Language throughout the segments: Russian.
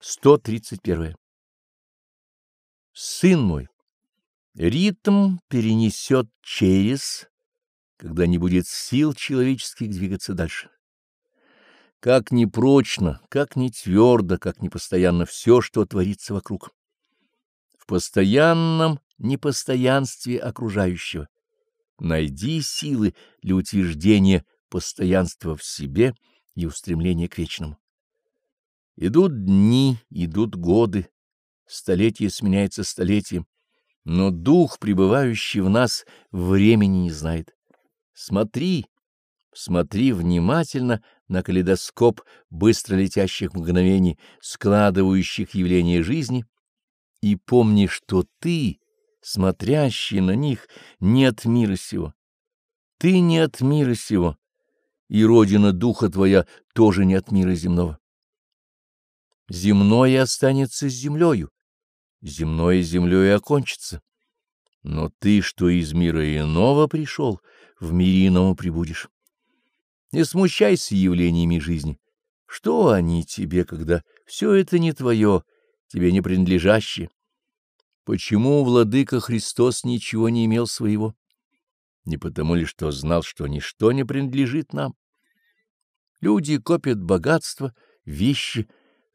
131. Сын мой, ритм перенесет через, когда не будет сил человеческих двигаться дальше. Как непрочно, как не твердо, как непостоянно все, что творится вокруг. В постоянном непостоянстве окружающего найди силы для утверждения постоянства в себе и устремления к вечному. Идут дни, идут годы, столетие сменяется столетием, но дух, пребывающий в нас, времени не знает. Смотри, смотри внимательно на калейдоскоп быстро летящих мгновений, складывающих явления жизни, и помни, что ты, смотрящий на них, не от мира сего. Ты не от мира сего, и родина духа твоя тоже не от мира земного. Земное останется с землею, земное землей окончится. Но ты, что из мира иного пришел, в мире иному прибудешь. Не смущайся явлениями жизни. Что они тебе, когда все это не твое, тебе не принадлежащее? Почему владыка Христос ничего не имел своего? Не потому ли, что знал, что ничто не принадлежит нам? Люди копят богатство, вещи,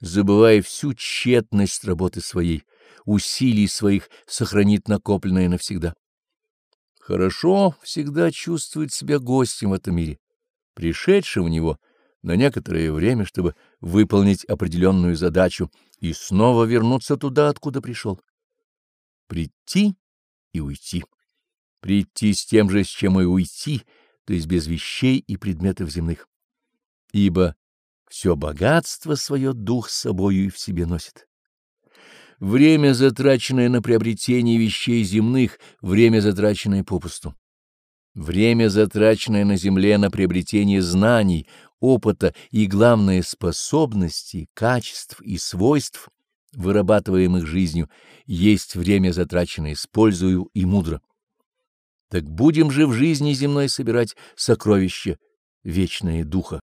забывая всю тщетность работы своей, усилий своих сохранить накопленное навсегда. Хорошо всегда чувствовать себя гостем в этом мире, пришедшим в него на некоторое время, чтобы выполнить определенную задачу и снова вернуться туда, откуда пришел. Прийти и уйти. Прийти с тем же, с чем и уйти, то есть без вещей и предметов земных. Ибо все богатство свое дух с собою и в себе носит. Время, затраченное на приобретение вещей земных, время, затраченное попусту. Время, затраченное на земле на приобретение знаний, опыта и, главное, способностей, качеств и свойств, вырабатываемых жизнью, есть время, затраченное использую и мудро. Так будем же в жизни земной собирать сокровища вечное духа.